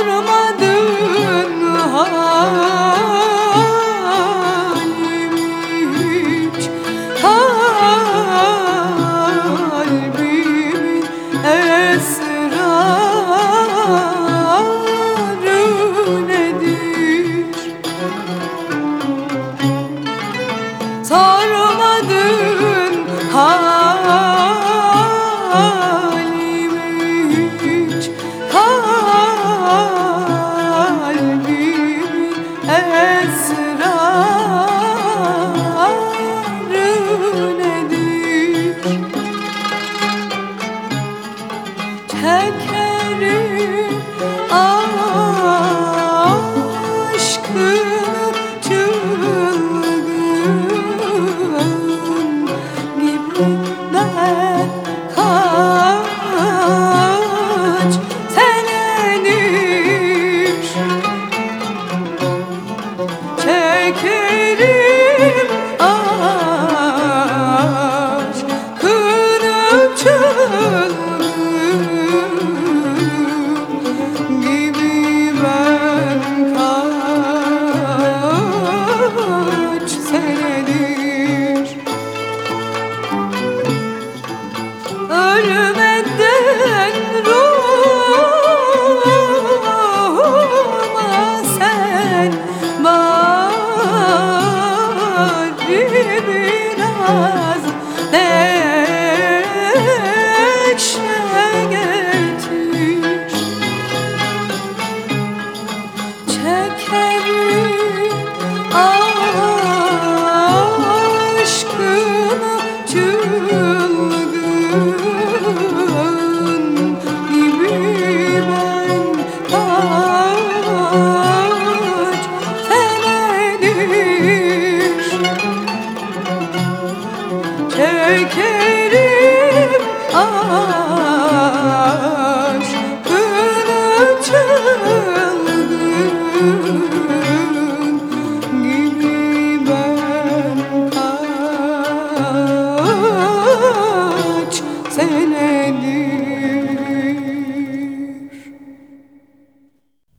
sorma ölüm Çekerim aşkını çılgın gibi ben kaç sene